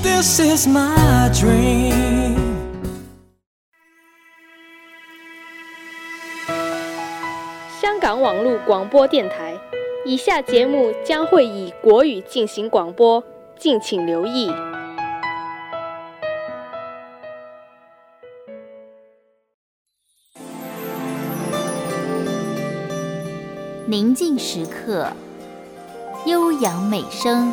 This is my dream. 香港网络广播电台，以下节目将会以国语进行广播，敬请留意。宁静时刻，悠扬美声。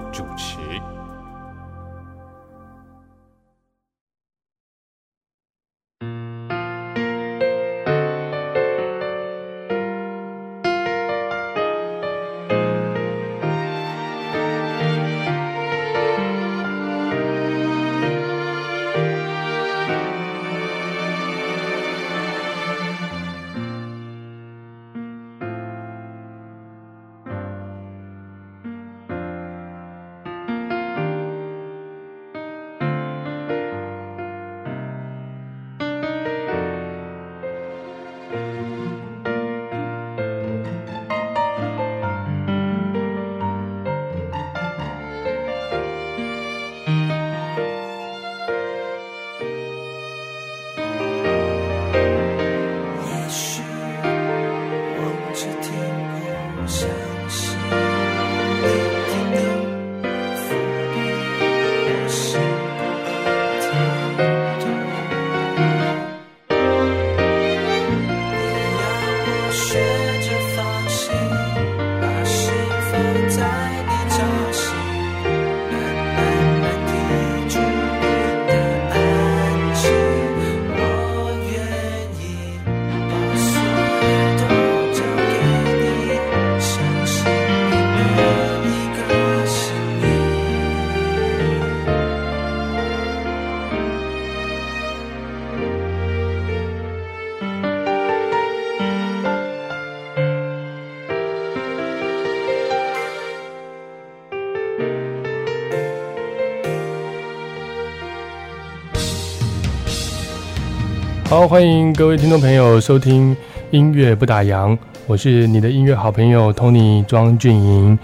欢迎各位听众朋友收听音乐不打烊，我是你的音乐好朋友 Tony 庄俊莹。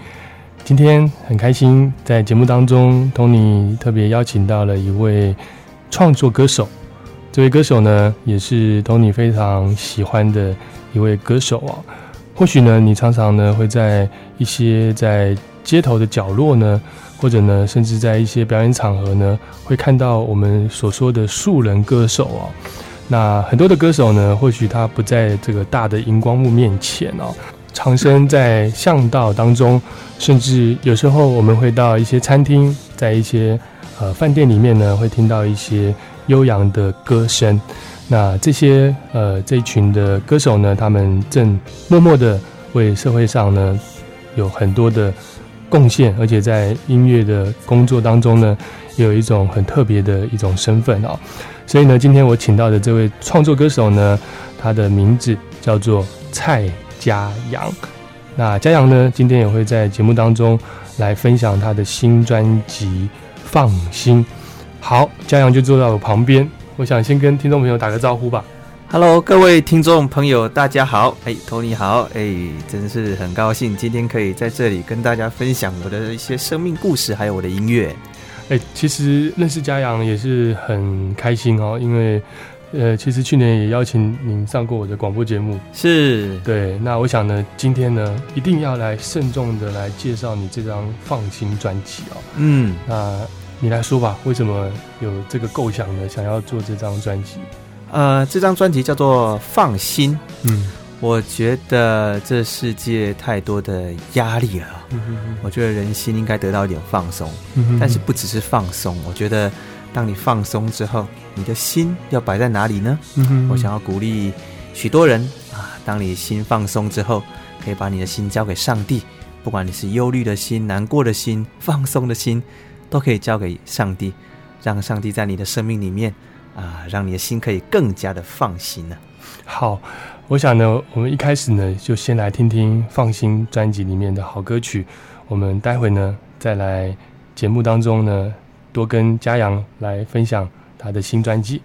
今天很开心，在节目当中，Tony 特别邀请到了一位创作歌手。这位歌手呢，也是 Tony 非常喜欢的一位歌手啊。或许呢，你常常呢会在一些在街头的角落呢，或者呢，甚至在一些表演场合呢，会看到我们所说的素人歌手啊。那很多的歌手呢，或许他不在这个大的荧光幕面前哦，藏身在巷道当中，甚至有时候我们会到一些餐厅，在一些呃饭店里面呢，会听到一些悠扬的歌声。那这些呃这一群的歌手呢，他们正默默的为社会上呢有很多的贡献，而且在音乐的工作当中呢，有一种很特别的一种身份哦。所以呢，今天我请到的这位创作歌手呢，他的名字叫做蔡家阳。那家阳呢，今天也会在节目当中来分享他的新专辑《放心》。好，家阳就坐在我旁边，我想先跟听众朋友打个招呼吧。Hello，各位听众朋友，大家好！哎，Tony 好！哎，真是很高兴今天可以在这里跟大家分享我的一些生命故事，还有我的音乐。哎，其实认识嘉阳也是很开心哦，因为呃，其实去年也邀请您上过我的广播节目，是对。那我想呢，今天呢，一定要来慎重的来介绍你这张《放心》专辑哦。嗯，那你来说吧，为什么有这个构想呢？想要做这张专辑？呃，这张专辑叫做《放心》。嗯我觉得这世界太多的压力了，嗯哼我觉得人心应该得到一点放松。嗯哼但是不只是放松，我觉得当你放松之后，你的心要摆在哪里呢？嗯哼我想要鼓励许多人啊，当你心放松之后，可以把你的心交给上帝，不管你是忧虑的心、难过的心、放松的心，都可以交给上帝，让上帝在你的生命里面啊，让你的心可以更加的放心呢、好，我想呢，我们一开始呢，就先来听听《放心》专辑里面的好歌曲。我们待会呢，再来节目当中呢，多跟嘉阳来分享他的新专辑。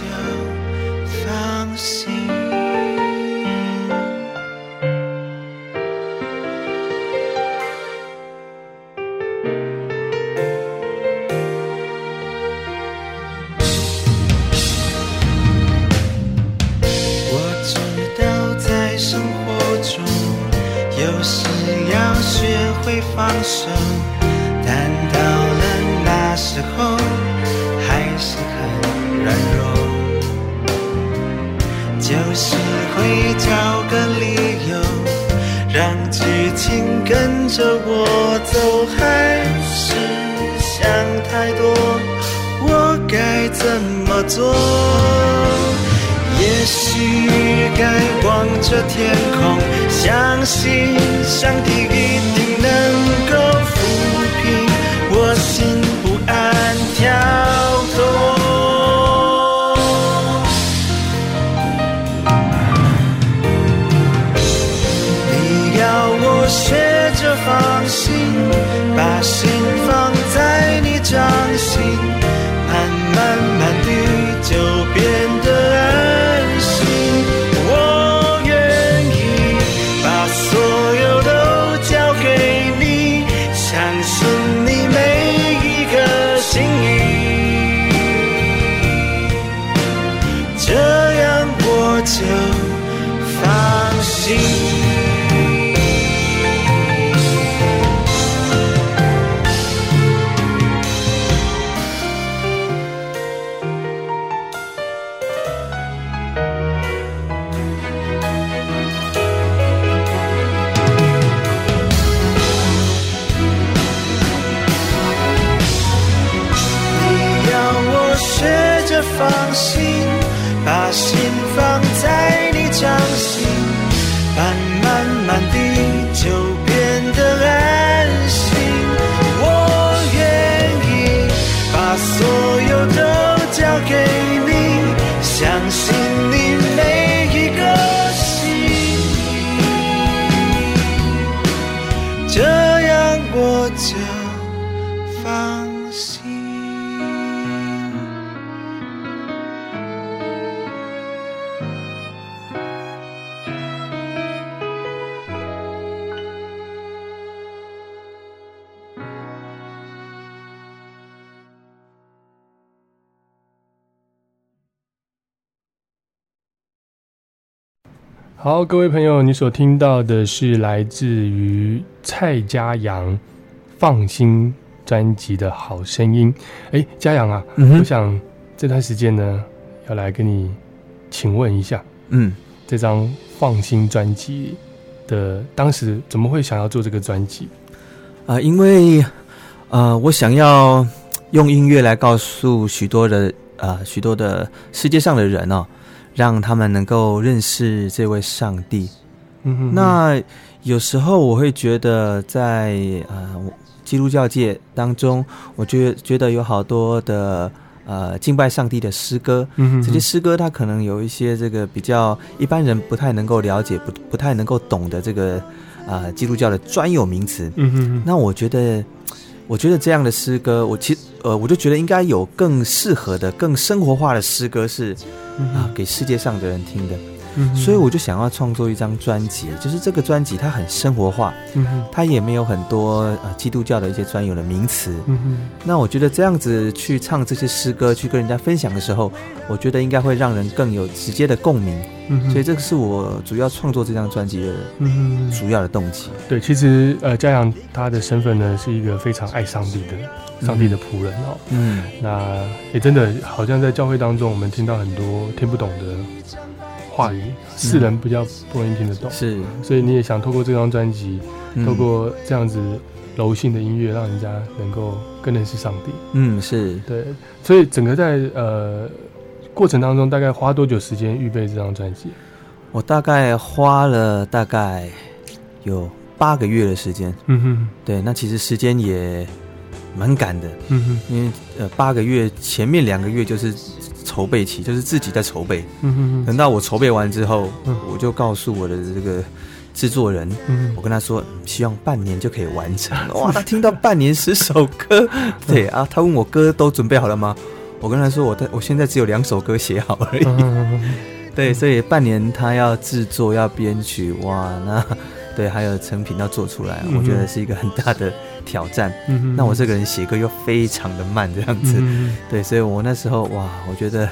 就放下。放心，把心放在你掌心，慢慢慢地就变得安心。我愿意把所有都交给你，相信好，各位朋友，你所听到的是来自于蔡家阳《放心》专辑的好声音。哎，家阳啊，嗯我想这段时间呢，要来跟你请问一下，嗯，这张《放心》专辑的当时怎么会想要做这个专辑？啊、因为呃，我想要用音乐来告诉许多的呃许多的世界上的人哦，让他们能够认识这位上帝。嗯哼那有时候我会觉得在，呃基督教界当中，我觉觉得有好多的呃敬拜上帝的诗歌，嗯哼这些诗歌它可能有一些这个比较一般人不太能够了解、不不太能够懂的这个呃基督教的专有名词。嗯哼那我觉得，我觉得这样的诗歌，我其实呃，我就觉得应该有更适合的、更生活化的诗歌是啊，给世界上的人听的。嗯所以我就想要创作一张专辑，就是这个专辑它很生活化，嗯它也没有很多呃基督教的一些专有的名词。嗯哼那我觉得这样子去唱这些诗歌，去跟人家分享的时候，我觉得应该会让人更有直接的共鸣。嗯哼所以这个是我主要创作这张专辑的嗯哼主要的动机。对，其实呃，嘉阳他的身份呢是一个非常爱上帝的上帝的仆人哦。嗯那也真的好像在教会当中，我们听到很多听不懂的话语，世人比较不容易听得懂。是，所以你也想透过这张专辑，嗯透过这样子柔性的音乐，让人家能够更认识上帝。嗯是对，所以整个在呃过程当中，大概花多久时间预备这张专辑？我大概花了大概有八个月的时间。嗯哼，对，那其实时间也蛮赶的，嗯哼，因为呃八个月前面两个月就是筹备期，就是自己在筹备。等到我筹备完之后，嗯我就告诉我的这个制作人，嗯我跟他说，嗯希望半年就可以完成。哇，他听到半年十首歌，对啊，他问我歌都准备好了吗？我跟他说，我的我现在只有两首歌写好而已。嗯对，所以半年他要制作、要编曲，哇，那对，还有成品要做出来，嗯我觉得是一个很大的挑战。嗯那我这个人写歌又非常的慢，这样子，嗯对，所以我那时候哇，我觉得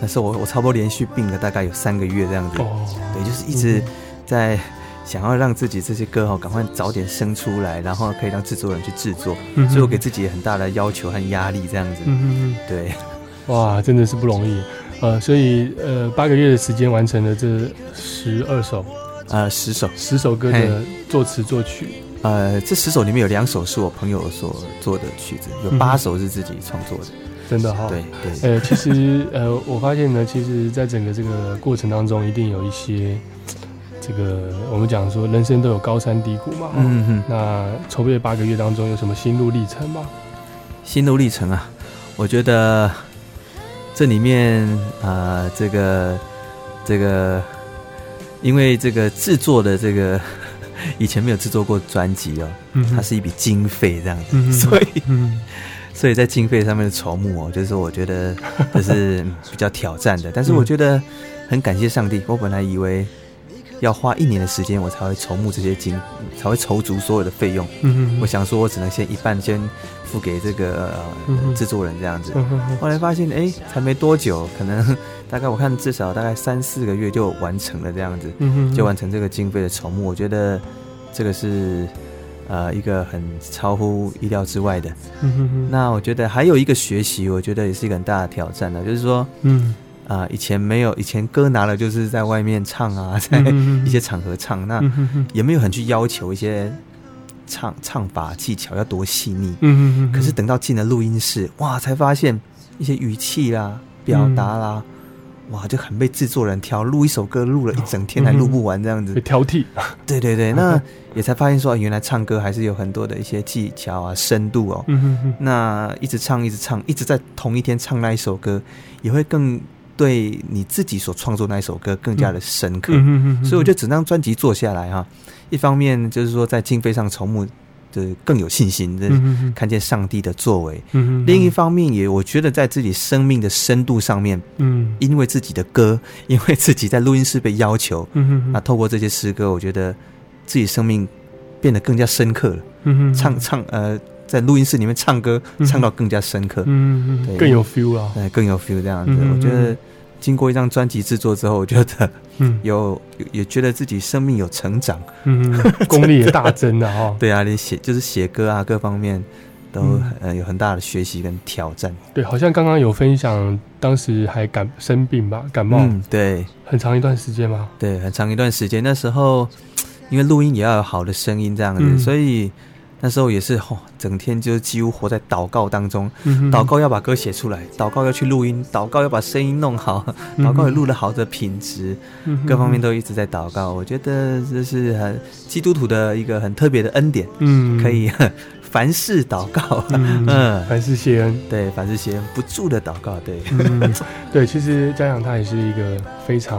那时候我我差不多连续病了大概有三个月这样子，哦，对，就是一直在想要让自己这些歌哈赶快早点生出来，然后可以让制作人去制作，嗯所以我给自己很大的要求和压力这样子，嗯对，哇，真的是不容易。呃，所以呃，八个月的时间完成了这十二首、呃，十首，十首歌的作词作曲。呃，这十首里面有两首是我朋友所做的曲子，有嗯八首是自己创作的，真的哈、对对，呃，其实呃，我发现呢，其实在整个这个过程当中，一定有一些这个我们讲说人生都有高山低谷嘛。嗯。嗯哼。那筹备八个月当中有什么心路历程吗？心路历程啊，我觉得这里面啊、呃这个这个，因为这个制作的这个以前没有制作过专辑哦，嗯它是一笔经费这样子，嗯所以嗯 所以在经费上面的筹募哦，就是我觉得 这是嗯比较挑战的，但是我觉得很感谢上帝，我本来以为。要花一年的时间，我才会筹募这些金，才会筹足所有的费用。嗯我想说，我只能先一半先付给这个、制作人这样子。后来发现，哎，才没多久，可能大概我看至少大概三四个月就完成了这样子，就完成这个经费的筹募。我觉得这个是呃一个很超乎意料之外的。那我觉得还有一个学习，我觉得也是一个很大的挑战呢，就是说嗯啊、以前没有，以前歌拿了就是在外面唱啊，在一些场合唱，那嗯哼哼也没有很去要求一些唱唱法技巧要多细腻。嗯嗯嗯可是等到进了录音室，哇，才发现一些语气啦、表达啦，哇，就很被制作人挑。录一首歌录了一整天还录不完这样子被。挑剔。对 对对，那也才发现说，原来唱歌还是有很多的一些技巧啊、深度哦。嗯哼哼那一直唱，一直唱，一直在同一天唱那一首歌，也会更对你自己所创作那一首歌更加的深刻。所以我觉得整张专辑做下来哈，一方面就是说在经费上筹募的更有信心，看见上帝的作为；嗯另一方面也我觉得在自己生命的深度上面，嗯。因为自己的歌，因为自己在录音室被要求，那透过这些诗歌，我觉得自己生命变得更加深刻了。唱唱呃，在录音室里面唱歌嗯，唱到更加深刻，嗯哼对更有 feel 了。对，更有 feel 这样子。嗯我觉得经过一张专辑制作之后，我觉得嗯 有有也觉得自己生命有成长。嗯，功力也大增了哈。对啊，你写就是写歌啊，各方面都呃有很大的学习跟挑战。对，好像刚刚有分享，当时还感生病吧，感冒、嗯，对很长一段时间吗？对，很长一段时间，那时候 因为录音也要有好的声音这样子，嗯所以那时候也是哦，整天就是几乎活在祷告当中，嗯祷告要把歌写出来，祷告要去录音，祷告要把声音弄好，祷告也录了好的品质，嗯各方面都一直在祷告。我觉得这是很基督徒的一个很特别的恩典，嗯。可以凡事祷告，嗯嗯。凡事谢恩。对，凡事谢恩不住的祷告，对，嗯，对，其实家长他也是一个非常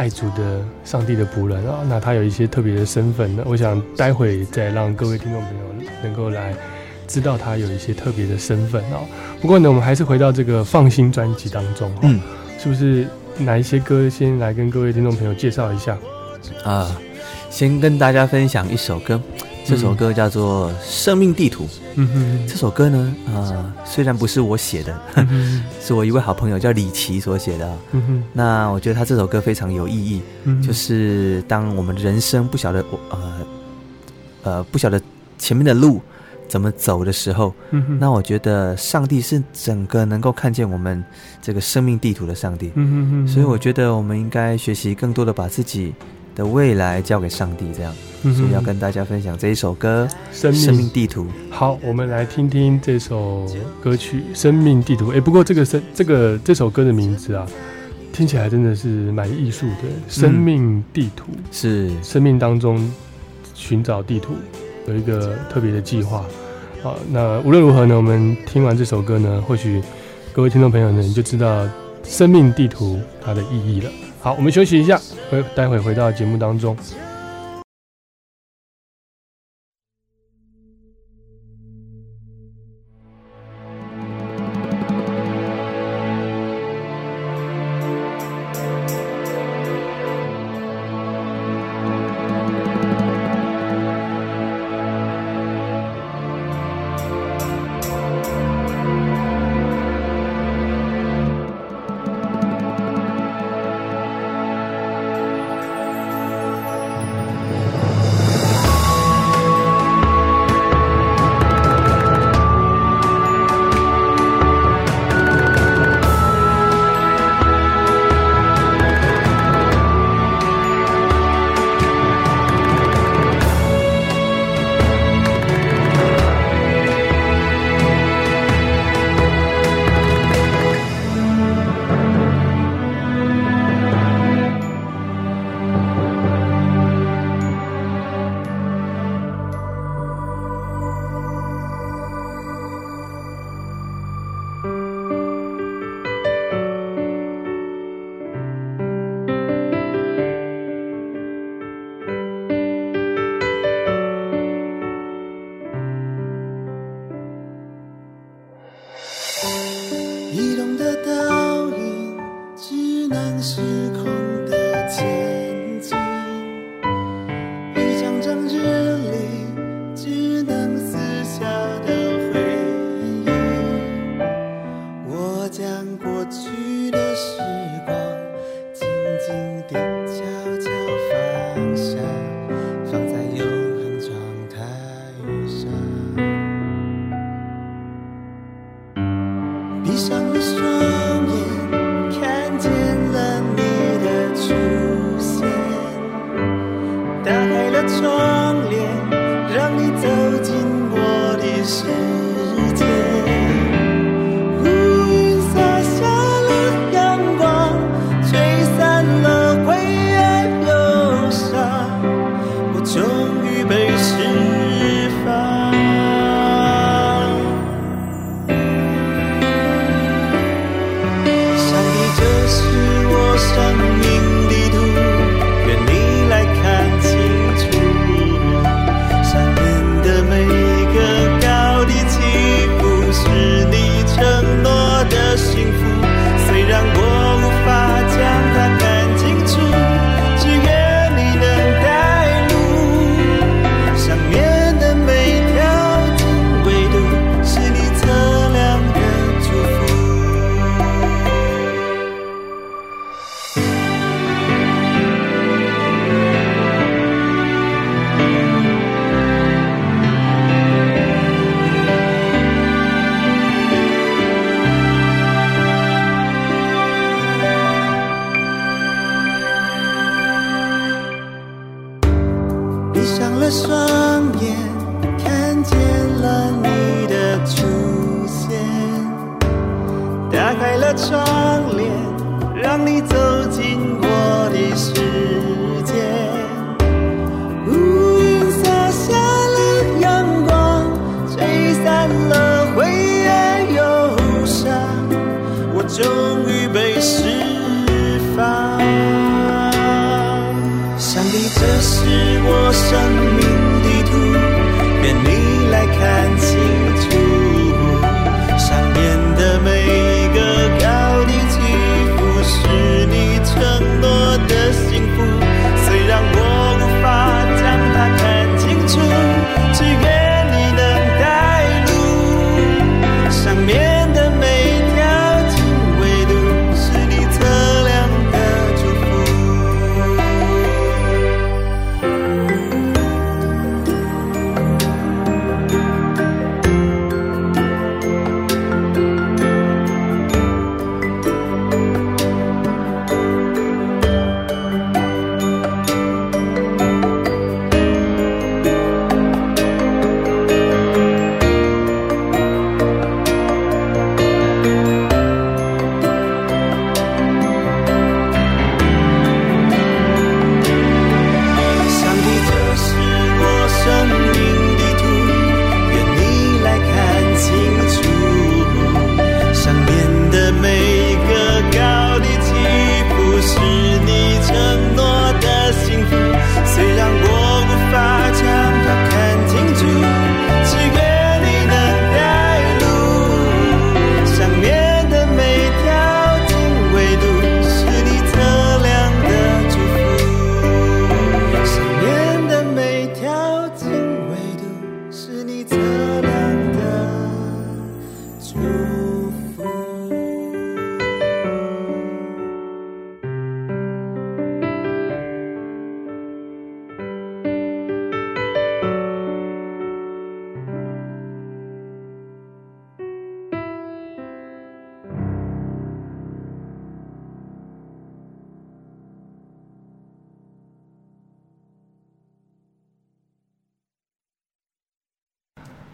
爱主的上帝的仆人啊。那他有一些特别的身份呢，我想待会再让各位听众朋友能够来知道他有一些特别的身份啊。不过呢，我们还是回到这个放心专辑当中哦、嗯是不是哪一些歌先来跟各位听众朋友介绍一下？啊、先跟大家分享一首歌，这首歌叫做《生命地图》。嗯哼。这首歌呢，啊，虽然不是我写的，嗯 是我一位好朋友叫李琦所写的啊。嗯哼。那我觉得他这首歌非常有意义，嗯，就是当我们人生不晓得我呃呃不晓得前面的路怎么走的时候，那我觉得上帝是整个能够看见我们这个生命地图的上帝，嗯哼哼，所以我觉得我们应该学习更多的把自己的未来交给上帝，这样，嗯所以要跟大家分享这一首歌生《生命命地图》。好，我们来听听这首歌曲《生命地图》。哎，不过这个生这个这首歌的名字啊，听起来真的是蛮艺术的。生命地图，是生命当中寻找地图，有一个特别的计划。好，那无论如何呢，我们听完这首歌呢，或许各位听众朋友呢，你就知道生命地图它的意义了。好，我们休息一下，回待会回到节目当中。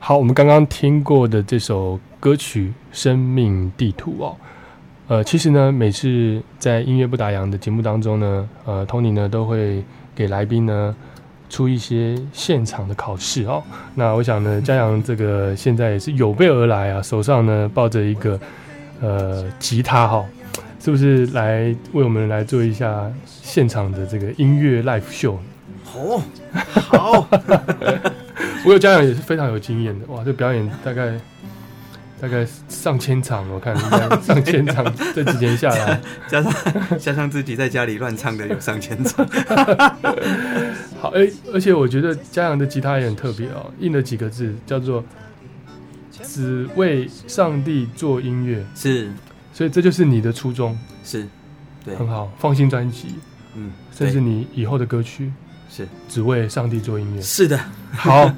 好，我们刚刚听过的这首歌曲《生命地图》哦，呃，其实呢，每次在音乐不打烊的节目当中呢，呃，Tony 呢都会给来宾呢出一些现场的考试哦。那我想呢，嘉阳这个现在也是有备而来啊，手上呢抱着一个呃吉他哈、是不是来为我们来做一下现场的这个音乐 live show？哦，好，我有家长也是非常有经验的，哇，这表演大概大概上千场，我看上千场，这几年下来，加上加上自己在家里乱唱的有上千场，好，哎、而且我觉得嘉阳的吉他也很特别哦，印了几个字，叫做“只为上帝做音乐是”，所以这就是你的初衷，是，对，很好，放心专辑，嗯，甚至你以后的歌曲，是只为上帝做音乐。是的，好，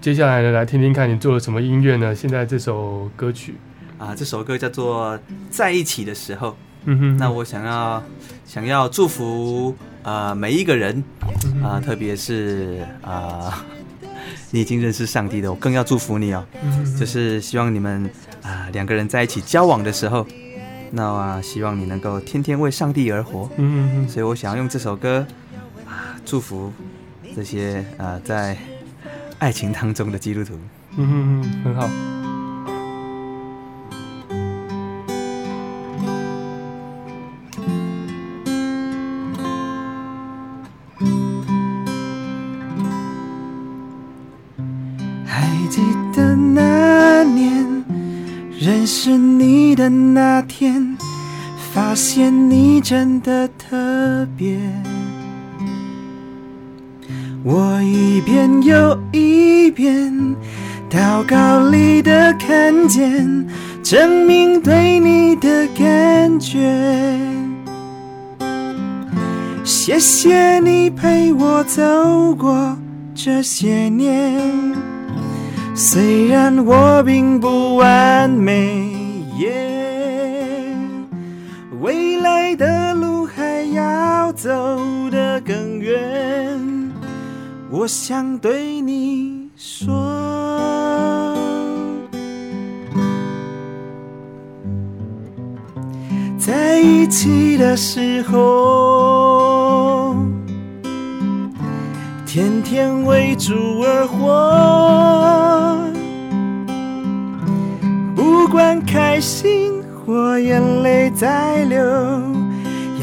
接下来呢，来听听看你做了什么音乐呢？现在这首歌曲，啊，这首歌叫做《在一起的时候》。嗯哼，那我想要想要祝福呃每一个人嗯啊、特别是啊、你已经认识上帝的，我更要祝福你哦。嗯就是希望你们啊、两个人在一起交往的时候，那啊希望你能够天天为上帝而活。嗯嗯所以我想要用这首歌啊祝福这些啊在爱情当中的基督徒。嗯嗯嗯，很好。还记得那年认识你的那天，发现你真的特别。我一遍又一遍祷告里的看见，证明对你的感觉。谢谢你陪我走过这些年。虽然我并不完美，耶，未来的路还要走。我想对你说，在一起的时候，天天为主而活，不管开心或眼泪在流，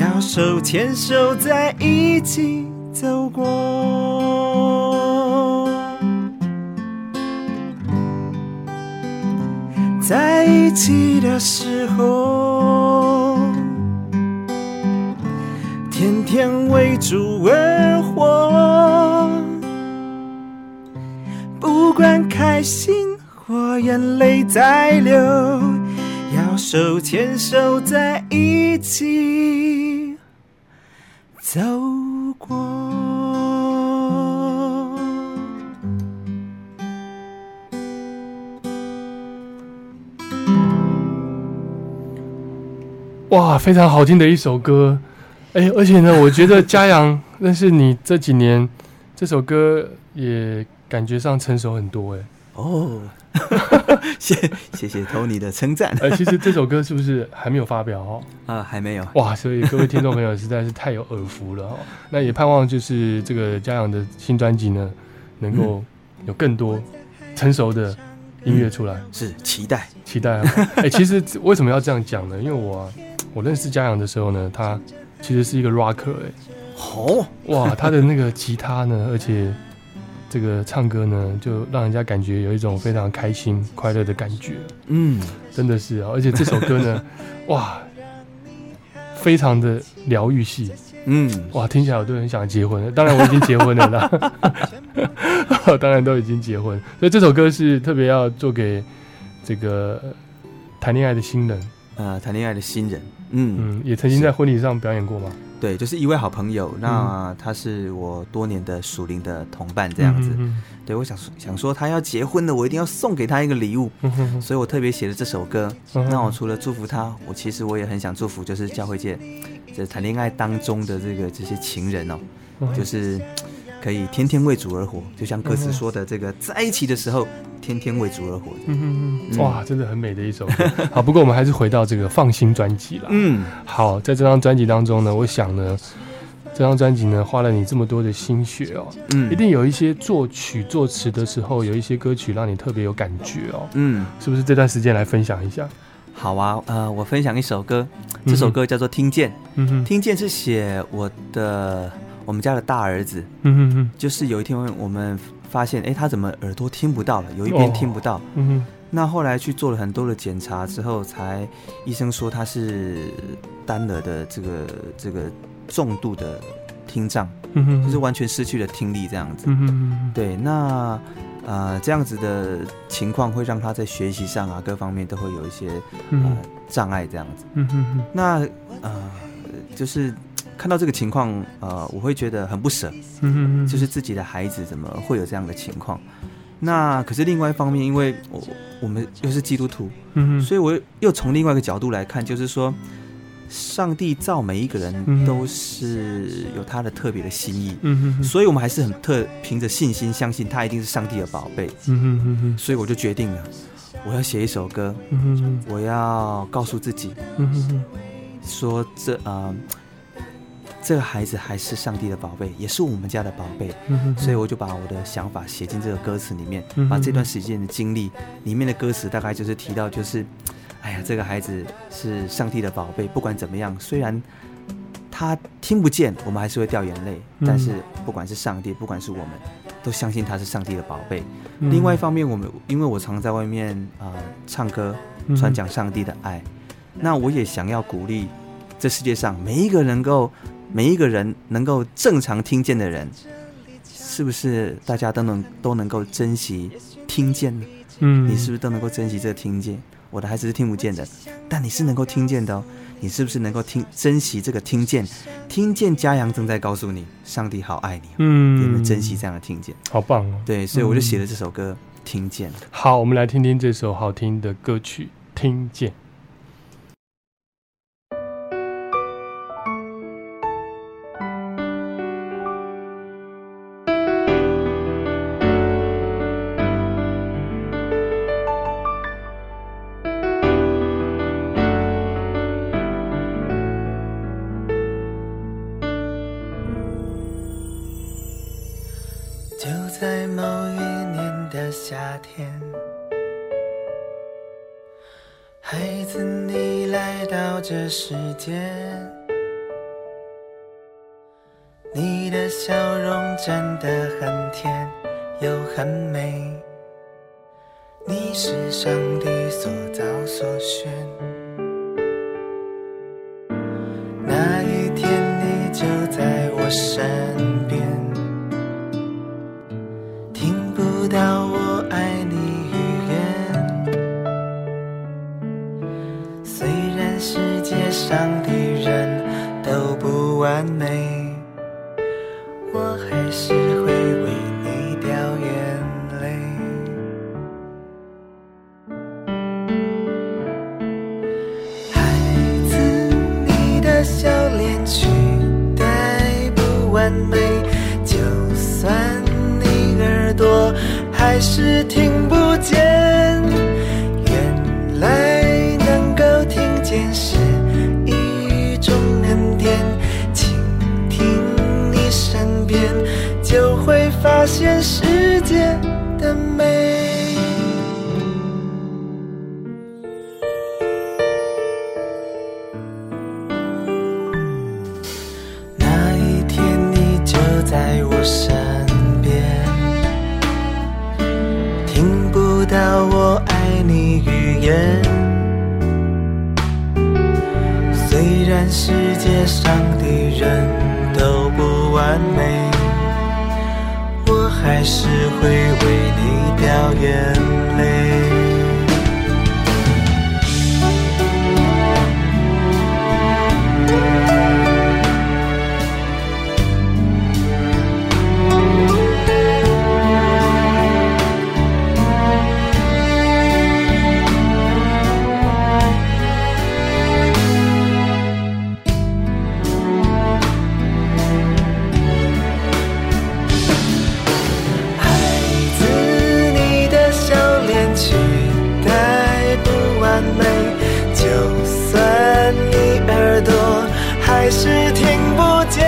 要手牵手在一起走过。起的时候，天天为主而活，不管开心或眼泪在流，要手牵手在一起走。哇，非常好听的一首歌，哎，而且呢，我觉得嘉阳认识你这几年，这首歌也感觉上成熟很多，哎，哦，谢谢谢 Tony 的称赞呃，其实这首歌是不是还没有发表哦？啊，还没有，哇，所以各位听众朋友实在是太有耳福了哦。那也盼望就是这个嘉阳的新专辑呢，能够有更多成熟的音乐出来，是期待，期待啊。哎、其实为什么要这样讲呢？因为我啊、我认识嘉阳的时候呢，他其实是一个 rocker 哎、哦，哇，他的那个吉他呢，而且这个唱歌呢，就让人家感觉有一种非常开心、快乐的感觉，嗯，真的是啊！而且这首歌呢，哇，非常的疗愈系，嗯，哇，听起来我都很想结婚了。当然我已经结婚了啦，当然都已经结婚，所以这首歌是特别要做给这个谈恋爱的新人，呃，谈恋爱的新人，嗯，嗯，也曾经在婚礼上表演过吗，对，就是一位好朋友，那他是我多年的属灵的同伴，这样子，嗯对我想说想说他要结婚了，我一定要送给他一个礼物，所以我特别写了这首歌。嗯那我除了祝福他，我其实我也很想祝福，就是教会界，这谈恋爱当中的这个这些情人哦，嗯就是可以天天为主而活，就像歌词说的，这个在一起的时候，天天为主而活。嗯哇，真的很美的一首歌。好，不过我们还是回到这个放心专辑啦。嗯，好，在这张专辑当中呢，我想呢，这张专辑呢花了你这么多的心血哦，嗯一定有一些作曲作词的时候，有一些歌曲让你特别有感觉哦，嗯，是不是？这段时间来分享一下。好啊，呃，我分享一首歌，这首歌叫做《听见》，嗯哼，听见是写我的我们家的大儿子，嗯哼哼，就是有一天我们发现，哎，他怎么耳朵听不到了，有一边哦听不到。嗯哼，那后来去做了很多的检查之后，才医生说他是单耳的这个这个重度的听障，嗯哼，就是完全失去了听力这样子。嗯哼哼，对，那呃这样子的情况会让他在学习上啊各方面都会有一些呃障碍这样子。嗯哼哼，那呃就是看到这个情况，呃我会觉得很不舍，嗯哼哼，就是自己的孩子怎么会有这样的情况？那可是另外一方面，因为我我们又是基督徒，嗯哼，所以我又从另外一个角度来看，就是说，上帝造每一个人嗯都是有他的特别的心意，嗯哼哼，所以我们还是很特凭着信心相信他一定是上帝的宝贝，嗯哼哼哼，所以我就决定了，我要写一首歌，嗯哼哼，我要告诉自己嗯哼哼，说这呃。这个孩子还是上帝的宝贝，也是我们家的宝贝，嗯哼哼，所以我就把我的想法写进这个歌词里面，嗯哼把这段时间的经历里面的歌词大概就是提到，就是，哎呀，这个孩子是上帝的宝贝，不管怎么样，虽然他听不见，我们还是会掉眼泪，嗯。但是不管是上帝，不管是我们，都相信他是上帝的宝贝。嗯。另外一方面，我们因为我常在外面啊、呃唱歌，嗯传讲上帝的爱，那我也想要鼓励这世界上每一个能够每一个人能够正常听见的人，是不是大家都能都能够珍惜听见呢？嗯，你是不是都能够珍惜这个听见？我的孩子是听不见的，但你是能够听见的哦。你是不是能够听珍惜这个听见？听见家阳正在告诉你，上帝好爱你哦，嗯，有没有珍惜这样的听见？好棒哦！对，所以我就写了这首歌《听见》。好，我们来听听这首好听的歌曲《听见》。还是听不见，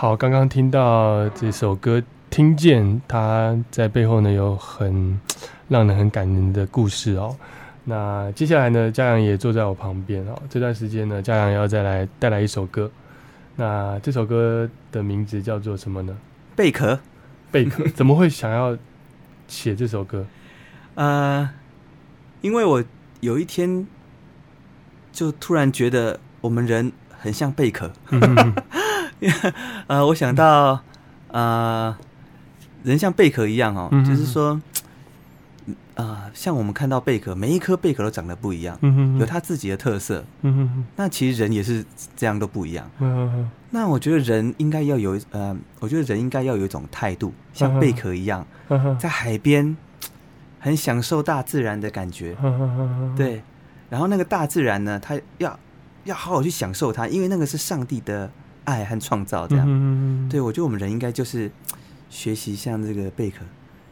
好，刚刚听到这首歌，听见它在背后呢有很让人很感人的故事哦。那接下来呢，嘉阳也坐在我旁边哦。这段时间呢，嘉阳要再来带来一首歌。那这首歌的名字叫做什么呢？贝壳，贝壳。怎么会想要写这首歌？呃，因为我有一天就突然觉得我们人很像贝壳，嗯 呃，我想到呃，人像贝壳一样哦，嗯就是说，啊、像我们看到贝壳，每一颗贝壳都长得不一样，嗯有它自己的特色。嗯那其实人也是这样，都不一样。嗯那我觉得人应该要有，呃，我觉得人应该要有一种态度，嗯像贝壳一样，嗯在海边很享受大自然的感觉。对，然后那个大自然呢，它要要好好去享受它，因为那个是上帝的爱和创造。这样，嗯对我觉得我们人应该就是学习像这个贝壳，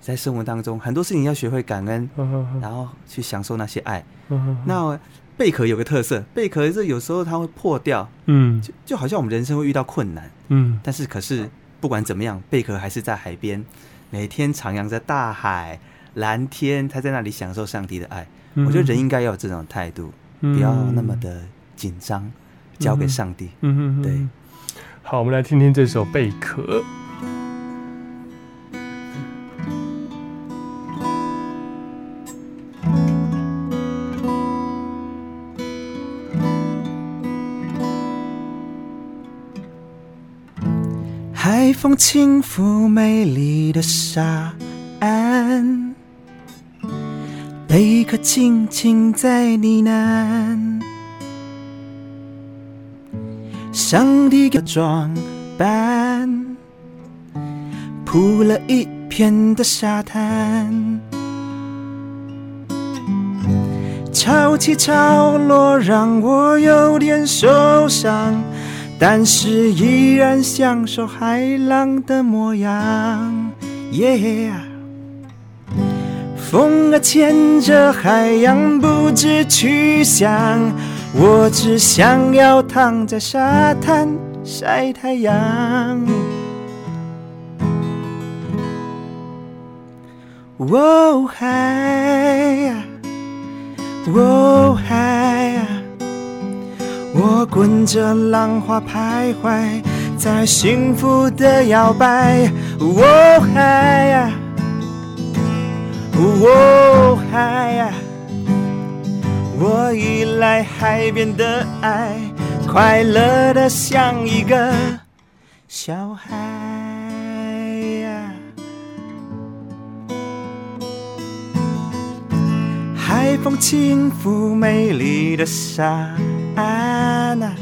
在生活当中很多事情要学会感恩，然后去享受那些爱。那贝壳有个特色，贝壳是有时候它会破掉，嗯就就好像我们人生会遇到困难，嗯但是可是不管怎么样，贝壳还是在海边，每天徜徉在大海、蓝天，它在那里享受上帝的爱。嗯我觉得人应该要有这种态度，不要那么的紧张，交给上帝。嗯对。好，我们来听听这首《贝壳》。海风轻拂美丽的沙岸，贝壳轻轻在呢喃。上帝给装扮，铺了一片的沙滩。潮起潮落让我有点受伤，但是依然享受海浪的模样。耶、风儿牵着海洋不知去向，我只想要躺在沙滩晒太阳。哦嗨呀，哦嗨呀，我滚着浪花徘徊在幸福的摇摆。哦嗨呀，哦嗨呀，我依赖海边的爱，快乐的像一个小孩。海风轻拂美丽的沙岸啊，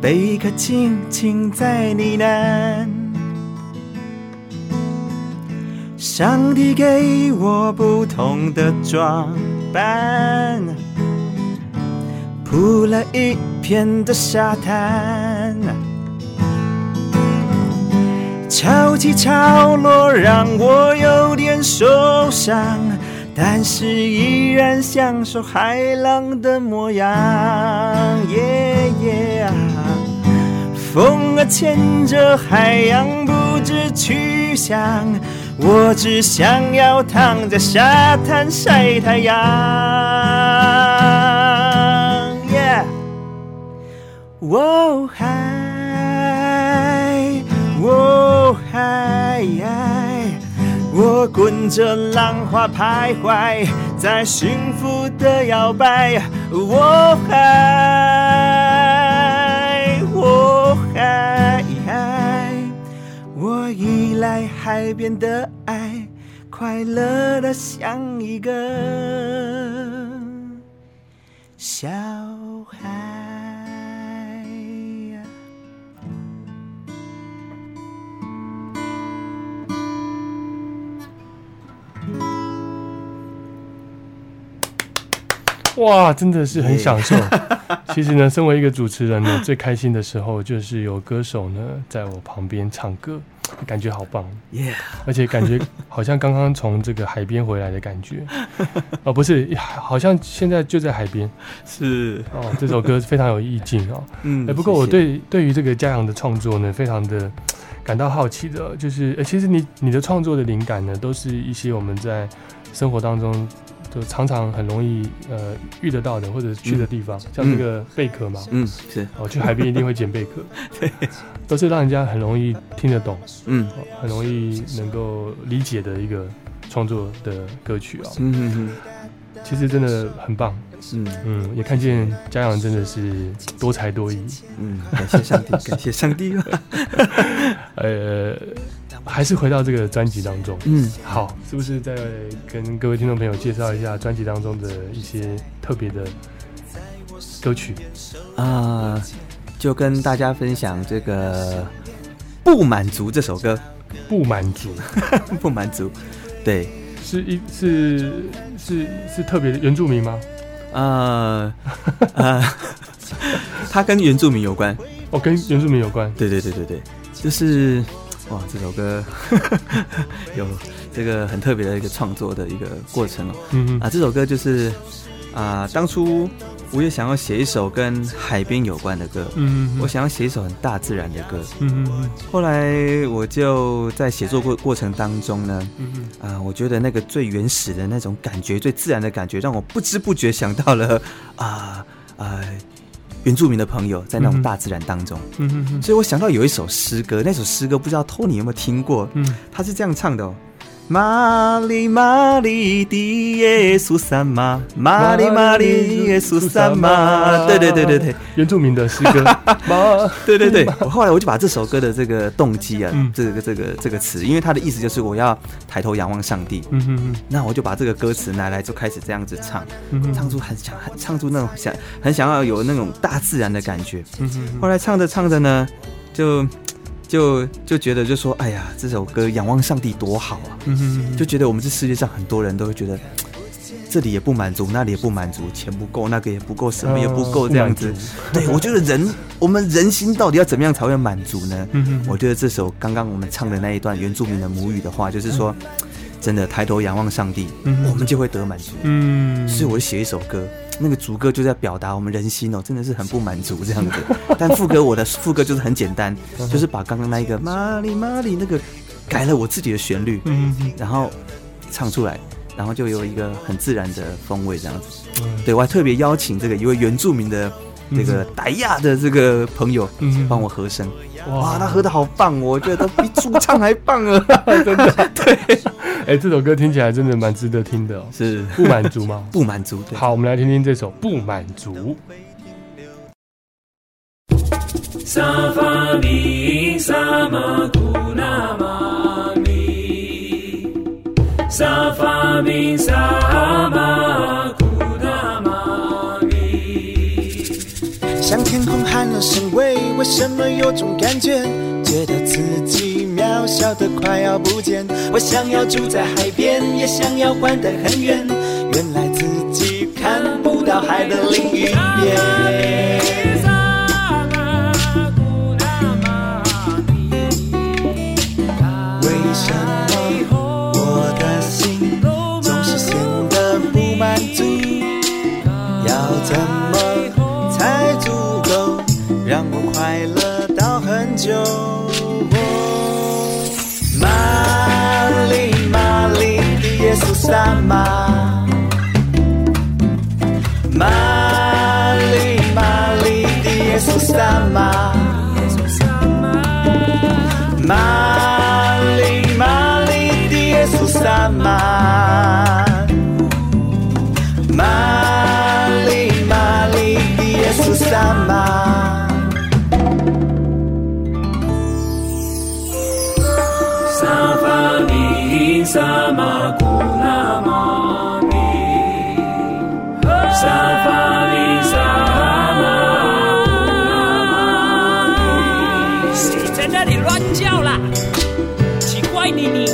贝壳轻轻在呢喃。上帝给我不同的装伴，铺了一片的沙滩。潮起潮落让我有点受伤，但是依然享受海浪的模样。耶耶啊，风儿牵着海洋不知去向，我只想要躺在沙滩晒太阳。耶，哦嗨，哦嗨，我滚着浪花徘徊在幸福的摇摆。哦嗨，来海边的爱，快乐的像一个小孩。哇，真的是很享受。其实呢，身为一个主持人呢，最开心的时候就是有歌手呢在我旁边唱歌，感觉好棒，耶，而且感觉好像刚刚从这个海边回来的感觉。哦，不是，好像现在就在海边。是，哦，这首歌非常有意境哦。嗯哎，不过我对对于这个嘉阳的创作呢，非常的感到好奇的，就是呃，其实你你的创作的灵感呢，都是一些我们在生活当中就常常很容易呃遇得到的，或者去的地方，像这个贝壳嘛，嗯。是，哦，去海边一定会捡贝壳，对，都是让人家很容易听得懂，嗯。哦很容易能够理解的一个创作的歌曲啊、嗯嗯。其实真的很棒，嗯。嗯，也看见嘉阳真的是多才多艺，嗯，感谢上帝，感谢上帝。呃，还是回到这个专辑当中。嗯，好，是不是再跟各位听众朋友介绍一下专辑当中的一些特别的歌曲？啊、就跟大家分享这个《不满足》这首歌，不满足 不满足，对，是一是是是特别的原住民吗？呃呃，它跟原住民有关，哦，跟原住民有关。对对对对对，就是哇，这首歌 有这个很特别的一个创作的一个过程哦。嗯啊，这首歌就是啊，当初我也想要写一首跟海边有关的歌，嗯我想要写一首很大自然的歌。嗯嗯后来我就在写作过过程当中呢，嗯啊，我觉得那个最原始的那种感觉，最自然的感觉，让我不知不觉想到了啊啊原住民的朋友在那嗯种大自然当中，嗯嗯所以我想到有一首诗歌，那首诗歌不知道托尼有没有听过？嗯他是这样唱的哦。玛丽玛丽的耶稣三妈，玛丽玛丽耶稣三妈，对对对对对，原住民的诗歌，妈对对对，我后来我就把这首歌的这个动机啊，嗯。这个这个这个词，因为它的意思就是我要抬头仰望上帝，嗯嗯那我就把这个歌词拿来就开始这样子唱，嗯唱出很想很唱出那种想很想要有那种大自然的感觉。嗯。后来唱着唱着呢，就就就觉得就说，哎呀，这首歌仰望上帝多好啊！嗯就觉得我们这世界上很多人都会觉得。这里也不满足，那里也不满足，钱不够，那个也不够，什么也不够，这样子。对，我觉得人，我们人心到底要怎么样才会满足呢？嗯我觉得这首刚刚我们唱的那一段原住民的母语的话，就是说，真的抬头仰望上帝，嗯我们就会得满足。嗯所以我就写一首歌，那个主歌就在表达我们人心哦，真的是很不满足这样子。但副歌我的副歌就是很简单，就是把刚刚那一个玛丽玛丽那个改了我自己的旋律，嗯然后唱出来，然后就有一个很自然的风味这样子。嗯对我还特别邀请这个一位原住民的这个傣亚的这个朋友嗯帮我和声。哇，哇他合的好棒哦，我觉得比主唱还棒啊！真的 对，哎，这首歌听起来真的蛮值得听的哦，是。不满足吗？不满足，对，好，我们来听听这首《不满足》。像天空喊了声喂，为什么有种感觉，觉得自己渺小的快要不见？我想要住在海边，也想要玩得很远，原来自己看不到海的另一边。为什么我的心总是显得不满足？要怎么才足够让我快乐到很久？的耶稣萨玛，玛丽玛丽的耶稣萨玛，玛丽玛丽的耶稣萨玛。玛丽玛丽的耶稣萨玛。Safari sama 谁在那里乱叫啦？奇怪你你，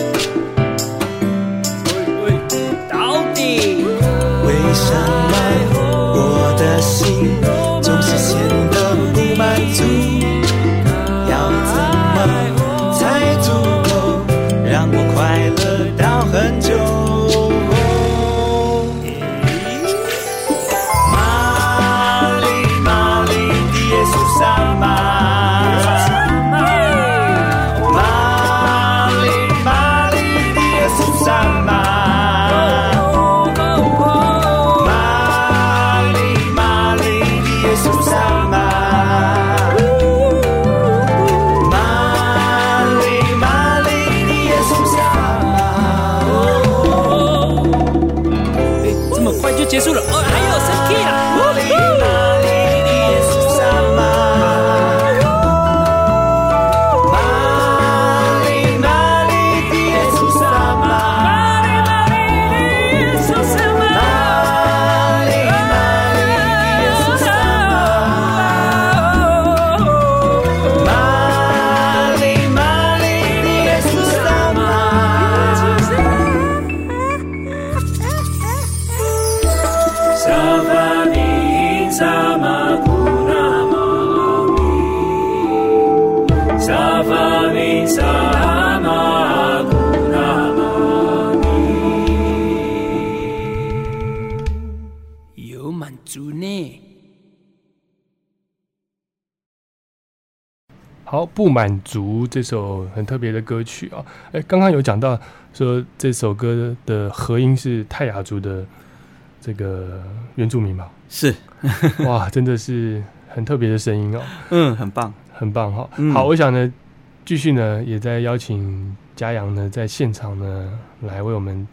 不满足这首很特别的歌曲啊！哎，刚刚有讲到说这首歌的和音是泰雅族的这个原住民嘛？是，哇，真的是很特别的声音哦。嗯，很棒，很棒哈。嗯好，我想呢，继续呢，也在邀请嘉阳呢，在现场呢来为我们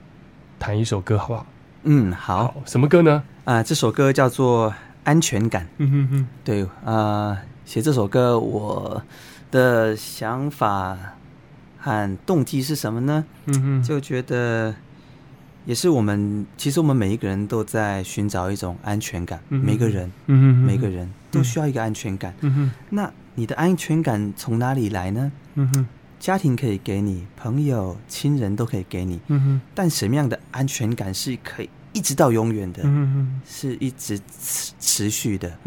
弹一首歌，好不好？嗯，好，什么歌呢？啊、这首歌叫做《安全感》。嗯哼哼，对，呃，写这首歌我的想法和动机是什么呢？嗯哼，就觉得也是我们，其实我们每一个人都在寻找一种安全感，嗯每个人，嗯哼哼。每个人都需要一个安全感。嗯哼，那你的安全感从哪里来呢？嗯哼，家庭可以给你，朋友、亲人都可以给你，嗯哼，但什么样的安全感是可以一直到永远的？是一直持持续的。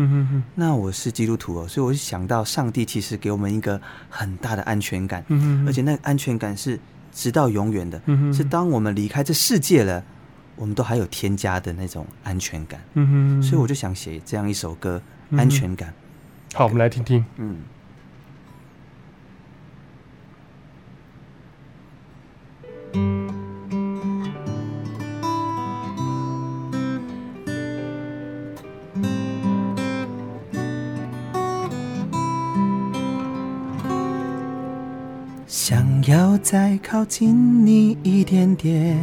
那我是基督徒哦，所以我就想到上帝其实给我们一个很大的安全感，而且那个安全感是直到永远的，是当我们离开这世界了，我们都还有添加的那种安全感。所以我就想写这样一首歌，嗯安全感。好，我们来听听。嗯。想要再靠近你一点点，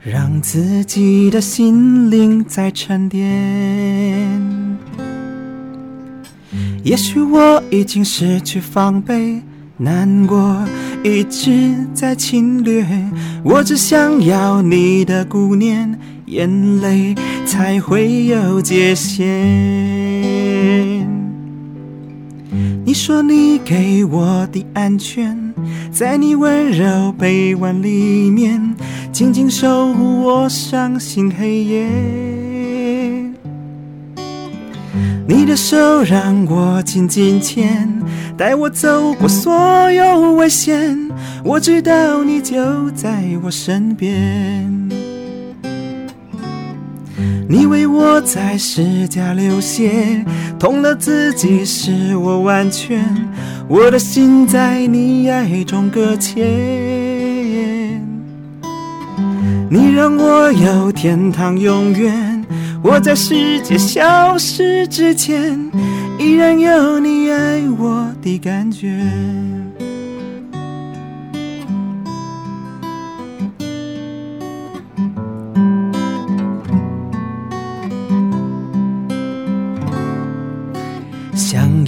让自己的心灵再沉淀。也许我已经失去防备，难过一直在侵略。我只想要你的顾念，眼泪才会有界限。你说你给我的安全，在你温柔臂弯里面，静静守护我伤心黑夜。你的手让我紧紧牵，带我走过所有危险。我知道你就在我身边。你为我在世家流血，痛了自己使我完全，我的心在你爱中搁浅。你让我有天堂永远，我在世界消失之前，依然有你爱我的感觉。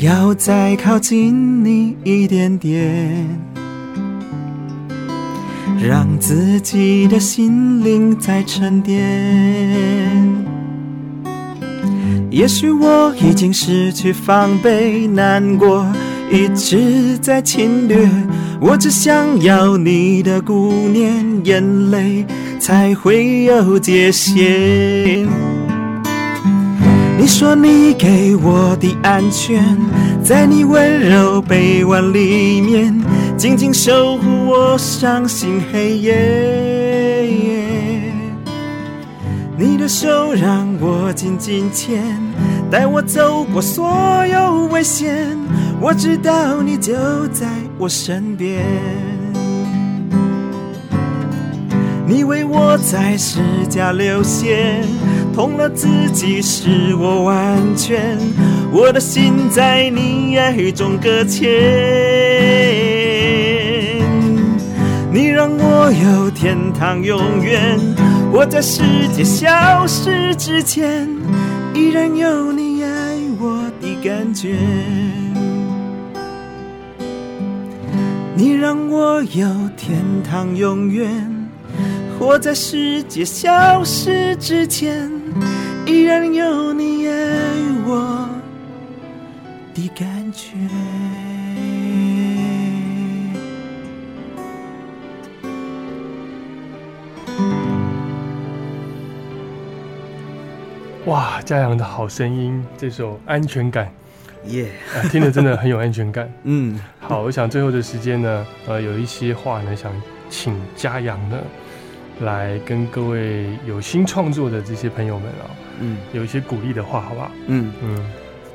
要再靠近你一点点，让自己的心灵再沉淀。也许我已经失去防备，难过一直在侵略。我只想要你的顾念，眼泪才会有界限。你说你给我的安全，在你温柔臂弯里面，静静守护我伤心黑夜。你的手让我紧紧牵，带我走过所有危险。我知道你就在我身边。你为我在十架流血，痛了自己使我完全，我的心在你爱中搁浅。你让我有天堂永远，我在世界消失之前，依然有你爱我的感觉。你让我有天堂永远。活在世界消失之前，依然有你爱我的感觉。哇，嘉阳的好声音，这首《安全感》耶、啊，听着真的很有安全感。嗯，好，我想最后的时间呢，呃，有一些话呢，想请嘉阳呢，来跟各位有新创作的这些朋友们啊、嗯，有一些鼓励的话，好不好？嗯。嗯。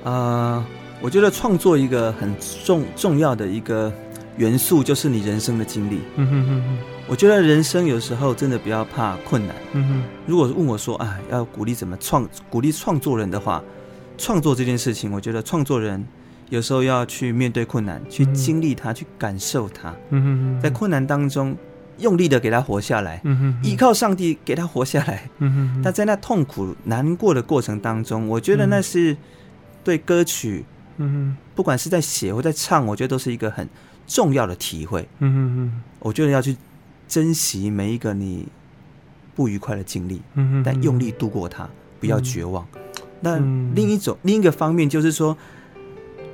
呃，我觉得创作一个很重重要的一个元素，就是你人生的经历。嗯哼哼哼，我觉得人生有时候真的不要怕困难。嗯哼，如果问我说啊，要鼓励怎么创鼓励创作人的话，创作这件事情，我觉得创作人有时候要去面对困难，去嗯。经历它，去感受它，嗯哼哼，在困难当中用力的给他活下来，嗯哼哼，依靠上帝给他活下来。嗯哼哼，但在那痛苦难过的过程当中，我觉得那是对歌曲，嗯不管是在写或在唱，我觉得都是一个很重要的体会。嗯哼哼，我觉得要去珍惜每一个你不愉快的经历，嗯哼，但用力度过它，不要绝望。那嗯另一种另一个方面就是说，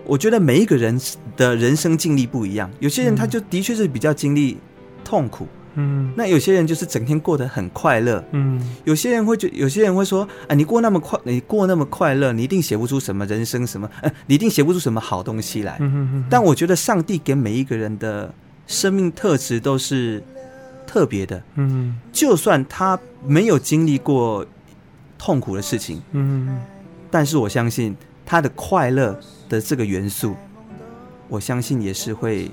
我觉得每一个人的人生经历不一样，有些人他就的确是比较经历痛苦，嗯。那有些人就是整天过得很快乐。嗯。有些人会觉，有些人会说，啊，你过那么快，你过那么快乐，你一定写不出什么人生什么，呃，你一定写不出什么好东西来。嗯哼哼，但我觉得上帝给每一个人的生命特质都是特别的，嗯。就算他没有经历过痛苦的事情，嗯但是我相信他的快乐的这个元素，我相信也是会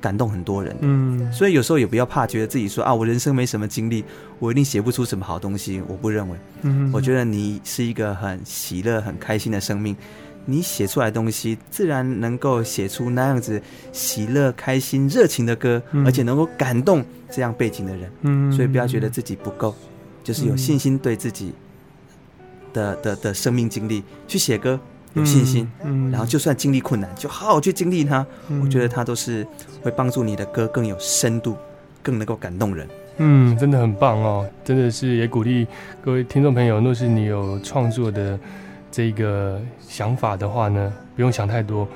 感动很多人。嗯所以有时候也不要怕，觉得自己说啊，我人生没什么经历，我一定写不出什么好东西。我不认为，嗯，我觉得你是一个很喜乐、很开心的生命，你写出来的东西自然能够写出那样子喜乐、开心、热情的歌，嗯而且能够感动这样背景的人。嗯，所以不要觉得自己不够，就是有信心对自己的的的生命经历去写歌，有信心。嗯，然后就算经历困难，就好好去经历它。嗯我觉得它都是会帮助你的歌更有深度，更能够感动人。嗯，真的很棒哦，真的是也鼓励各位听众朋友，若是你有创作的这个想法的话呢，不用想太多，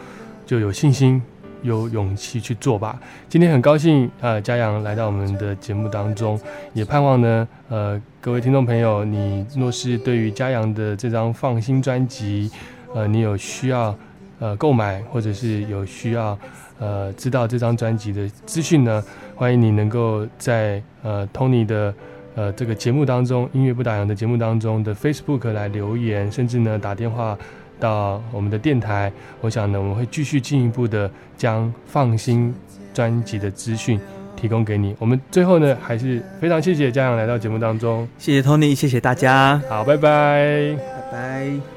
就有信心、有勇气去做吧。今天很高兴，呃，嘉阳来到我们的节目当中，也盼望呢，呃，各位听众朋友，你若是对于嘉阳的这张《放心》专辑，呃，你有需要呃购买，或者是有需要呃知道这张专辑的资讯呢，欢迎你能够在呃 Tony 的呃这个节目当中，音乐不打烊的节目当中的 Facebook 来留言，甚至呢打电话到我们的电台。我想呢，我们会继续进一步的将放心专辑的资讯提供给你。我们最后呢，还是非常谢谢嘉阳来到节目当中。谢谢 Tony，谢谢大家，好，拜拜。拜拜。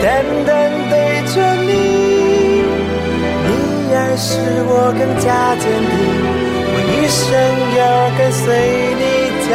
淡淡对着你，你爱使我更加坚定，我一生要跟随你脚